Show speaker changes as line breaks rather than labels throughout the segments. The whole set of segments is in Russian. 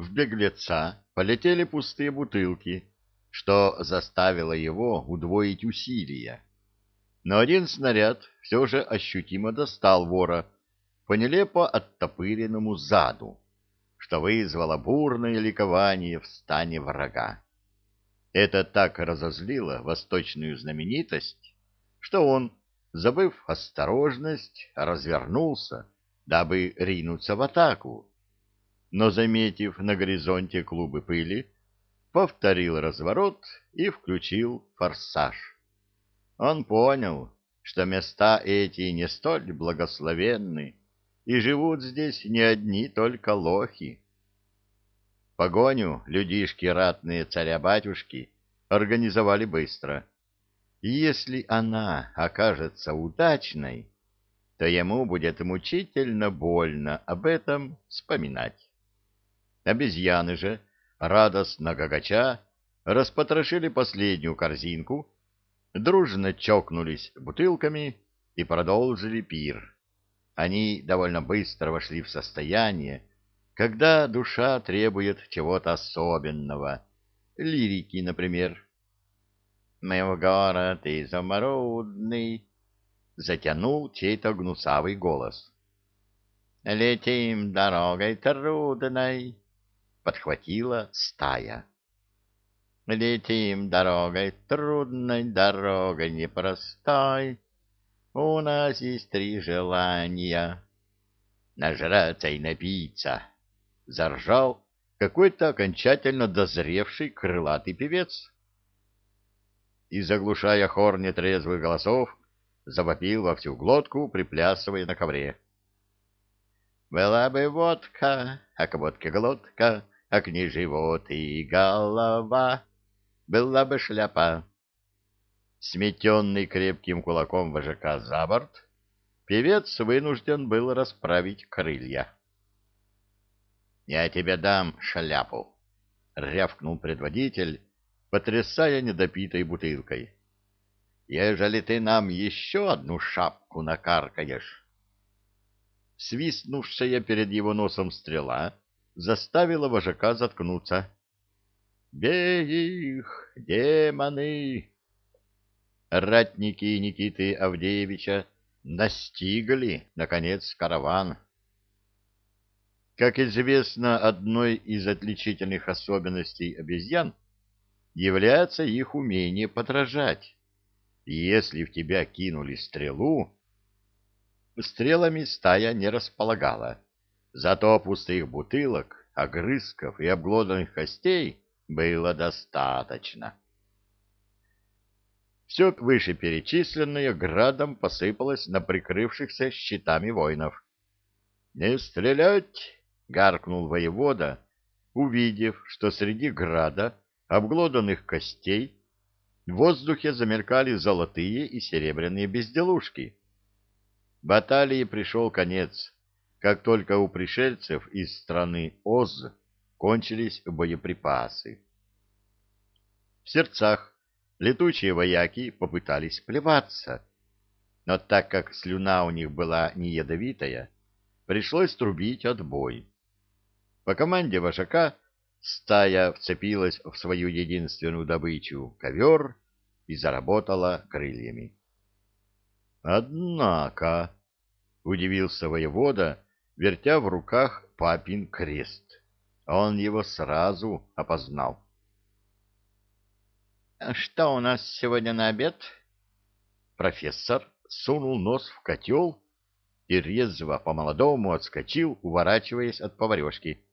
в беглеца полетели пустые бутылки, что заставило его удвоить усилия. Но один снаряд все же ощутимо достал вора по нелепо оттопыренному заду, что вызвало бурное ликование в стане врага. Это так разозлило восточную знаменитость, что он, забыв осторожность, развернулся, дабы ринуться в атаку. Но, заметив на горизонте клубы пыли, повторил разворот и включил форсаж. Он понял, что места эти не столь благословенны, и живут здесь не одни только лохи. Погоню людишки ратные царя-батюшки организовали быстро. И если она окажется удачной, то ему будет мучительно больно об этом вспоминать. Обезьяны же, радостно гагача, распотрошили последнюю корзинку, дружно чокнулись бутылками и продолжили пир. Они довольно быстро вошли в состояние, когда душа требует чего-то особенного, лирики, например. «Мы в город изумрудный», — затянул чей-то гнусавый голос. «Летим дорогой трудной», — подхватила стая. Летим дорогой трудной, дорогой непростой. У нас есть три желания. Нажраться и напиться. Заржал какой-то окончательно дозревший крылатый певец. И, заглушая хор нетрезвых голосов, завопил во всю глотку, приплясывая на ковре. Была бы водка, а к водке глотка, а к ней живот и голова была бы шляпа. Сметенный крепким кулаком вожака за борт, певец вынужден был расправить крылья. — Я тебе дам шляпу, — рявкнул предводитель, потрясая недопитой бутылкой. — Ежели ты нам еще одну шапку накаркаешь. Свистнувшая перед его носом стрела заставила вожака заткнуться. Бей их, демоны! Ратники Никиты Авдеевича настигли, наконец, караван. Как известно, одной из отличительных особенностей обезьян является их умение подражать. если в тебя кинули стрелу, стрелами стая не располагала, зато пустых бутылок, огрызков и обглоданных костей было достаточно. Все вышеперечисленное градом посыпалось на прикрывшихся щитами воинов. «Не стрелять!» — гаркнул воевода, увидев, что среди града обглоданных костей в воздухе замелькали золотые и серебряные безделушки. Баталии пришел конец, как только у пришельцев из страны Оз кончились боеприпасы. В сердцах летучие вояки попытались плеваться, но так как слюна у них была не ядовитая, пришлось трубить отбой. По команде вожака стая вцепилась в свою единственную добычу — ковер и заработала крыльями. «Однако», — удивился воевода, вертя в руках папин крест, он его сразу опознал. «Что у нас сегодня на обед?» Профессор сунул нос в котел и резво по-молодому отскочил, уворачиваясь от поварешки.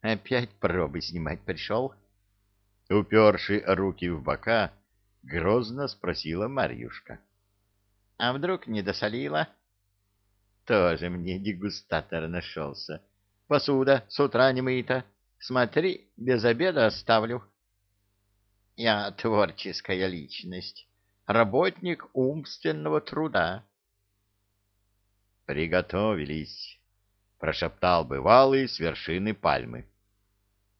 «Опять пробы снимать пришел?» Уперши руки в бока, грозно спросила Марьюшка. «А вдруг не досолила?» «Тоже мне дегустатор нашелся. Посуда с утра не мыта. Смотри, без обеда оставлю. Я творческая личность, работник умственного труда. Приготовились, прошептал бывалый с вершины пальмы.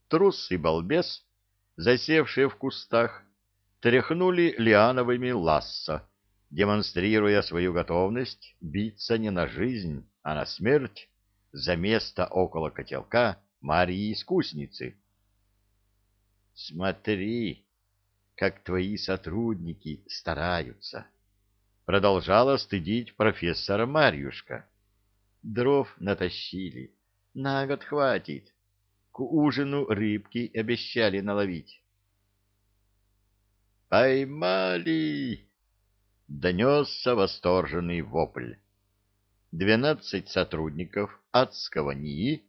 Трус и балбес, засевшие в кустах, тряхнули лиановыми лассо, демонстрируя свою готовность биться не на жизнь, а на смерть за место около котелка Марии-искусницы. «Смотри, как твои сотрудники стараются!» Продолжала стыдить профессора Марьюшка. «Дров натащили, на год хватит. К ужину рыбки обещали наловить». «Поймали!» — донесся восторженный вопль. Двенадцать сотрудников адского НИИ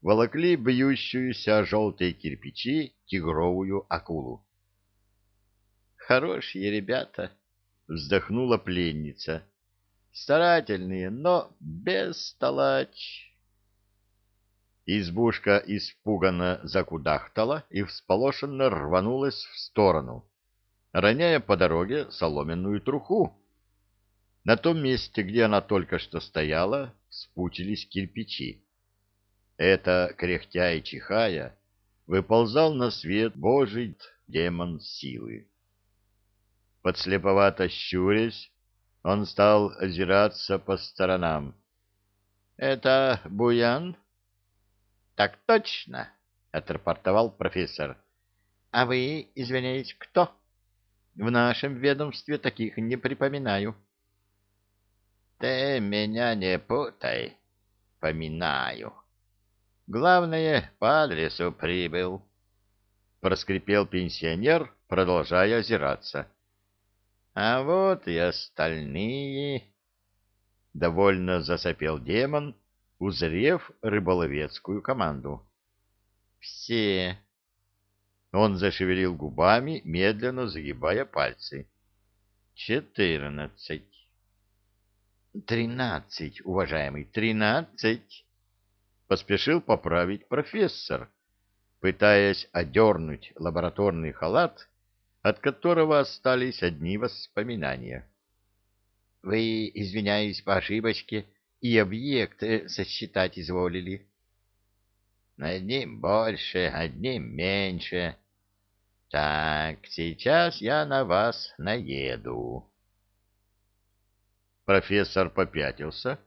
волокли бьющуюся желтые кирпичи тигровую акулу. «Хорошие ребята!» — вздохнула пленница. «Старательные, но бестолочь!» Избушка испуганно закудахтала и всполошенно рванулась в сторону роняя по дороге соломенную труху. На том месте, где она только что стояла, спутились кирпичи. Это, кряхтя и чихая, выползал на свет божий демон силы. Подслеповато щурясь, он стал озираться по сторонам. — Это Буян? — Так точно, — отрапортовал профессор. — А вы, извиняюсь, кто? — в нашем ведомстве таких не припоминаю. — Ты меня не путай, поминаю. Главное, по адресу прибыл, — проскрипел пенсионер, продолжая озираться. — А вот и остальные... Довольно засопел демон, узрев рыболовецкую команду. — Все он зашевелил губами, медленно загибая пальцы. Четырнадцать. Тринадцать, уважаемый, тринадцать. Поспешил поправить профессор, пытаясь одернуть лабораторный халат, от которого остались одни воспоминания. Вы, извиняюсь по ошибочке, и объект сосчитать изволили. Одним больше, одним меньше. Так, сейчас я на вас наеду. Профессор попятился,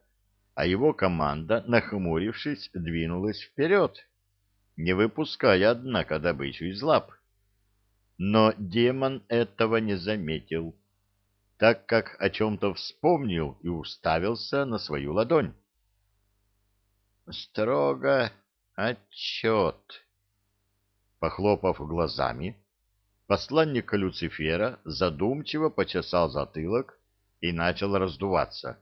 а его команда, нахмурившись, двинулась вперед, не выпуская, однако, добычу из лап. Но демон этого не заметил, так как о чем-то вспомнил и уставился на свою ладонь. Строго Отчет. Похлопав глазами, посланник Люцифера задумчиво почесал затылок и начал раздуваться.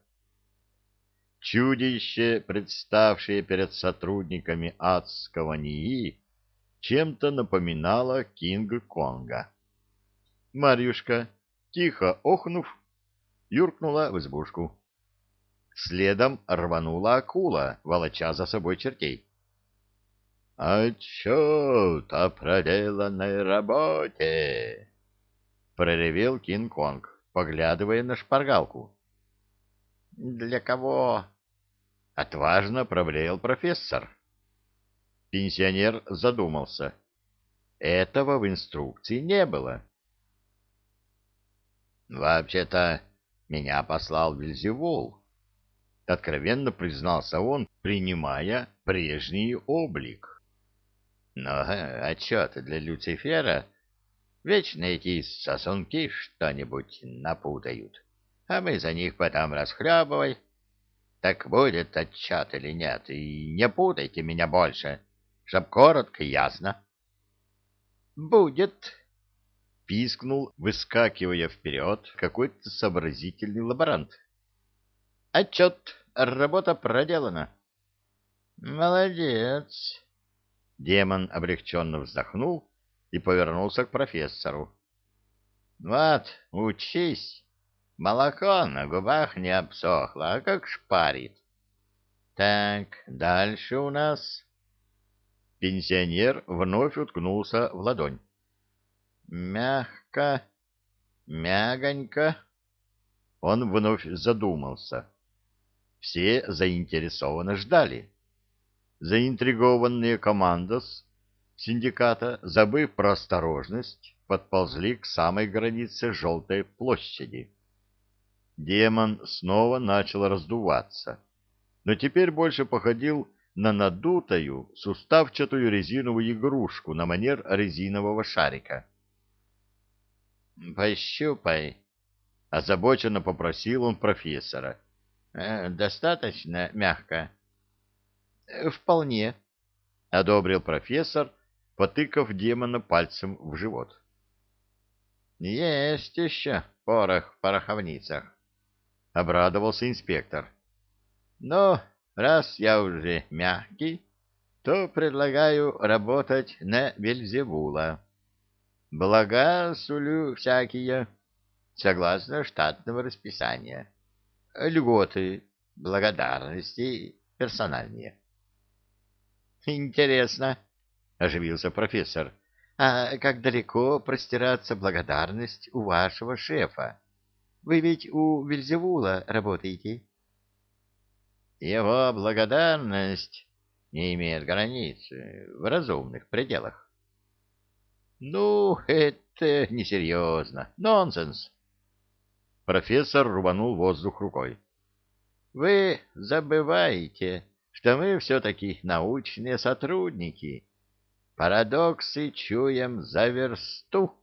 Чудище, представшее перед сотрудниками адского НИИ, чем-то напоминало Кинг-Конга. Марьюшка, тихо охнув, юркнула в избушку. Следом рванула акула, волоча за собой чертей. «Отчет о проделанной работе!» — проревел Кинг-Конг, поглядывая на шпаргалку. «Для кого?» — отважно проблеял профессор. Пенсионер задумался. Этого в инструкции не было. «Вообще-то меня послал Вильзевул», — откровенно признался он, принимая прежний облик. Но отчеты для Люцифера вечно эти сосунки что-нибудь напутают, а мы за них потом расхлебывай. Так будет отчет или нет, и не путайте меня больше, чтоб коротко и ясно. — Будет, — пискнул, выскакивая вперед, какой-то сообразительный лаборант. — Отчет, работа проделана. — Молодец. Демон облегченно вздохнул и повернулся к профессору. — Вот, учись. Молоко на губах не обсохло, а как шпарит. Так, дальше у нас... Пенсионер вновь уткнулся в ладонь. Мягко, мягонько. Он вновь задумался. Все заинтересованно ждали заинтригованные командос синдиката, забыв про осторожность, подползли к самой границе желтой площади. Демон снова начал раздуваться, но теперь больше походил на надутую суставчатую резиновую игрушку на манер резинового шарика. «Пощупай», — озабоченно попросил он профессора. «Достаточно мягко?» «Вполне», — одобрил профессор, потыкав демона пальцем в живот. «Есть еще порох в пороховницах», — обрадовался инспектор. «Ну, раз я уже мягкий, то предлагаю работать на Вельзевула. Блага сулю всякие, согласно штатного расписания. Льготы, благодарности персональные». «Интересно», — оживился профессор. А как далеко простираться благодарность у вашего шефа? Вы ведь у Вильзевула работаете. Его благодарность не имеет границ в разумных пределах. Ну, это несерьезно. Нонсенс. Профессор рубанул воздух рукой. Вы забываете, что мы все-таки научные сотрудники Парадоксы чуем за версту.